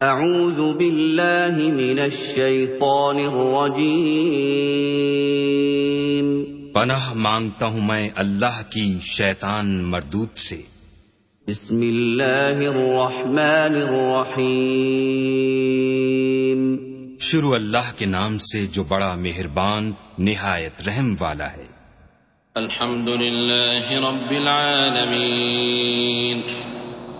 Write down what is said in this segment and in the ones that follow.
اعوذ باللہ من الشیطان الرجیم پناہ مانگتا ہوں میں اللہ کی شیطان مردود سے۔ بسم اللہ الرحمن الرحیم. شروع اللہ کے نام سے جو بڑا مہربان نہایت رحم والا ہے۔ الحمد لله رب العالمين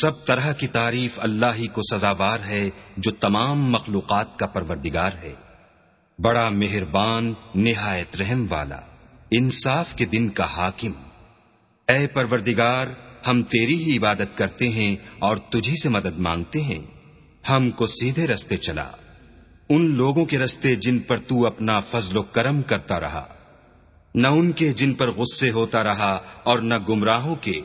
سب طرح کی تعریف اللہ ہی کو سزاوار ہے، جو تمام مخلوقات کا پروردگار ہے۔ بڑا مہربان، نہایت رحم والا، انصاف کے دن کا حاکم۔ اے پروردگار، ہم تیری ہی عبادت کرتے ہیں اور تجھی سے مدد مانگتے ہیں۔ ہم کو سیدھے رستے چلا۔ ان لوگوں کے رستے جن پر تو اپنا فضل و کرم کرتا رہا۔ نہ ان کے جن پر غصے ہوتا رہا اور نہ گمراہوں کے۔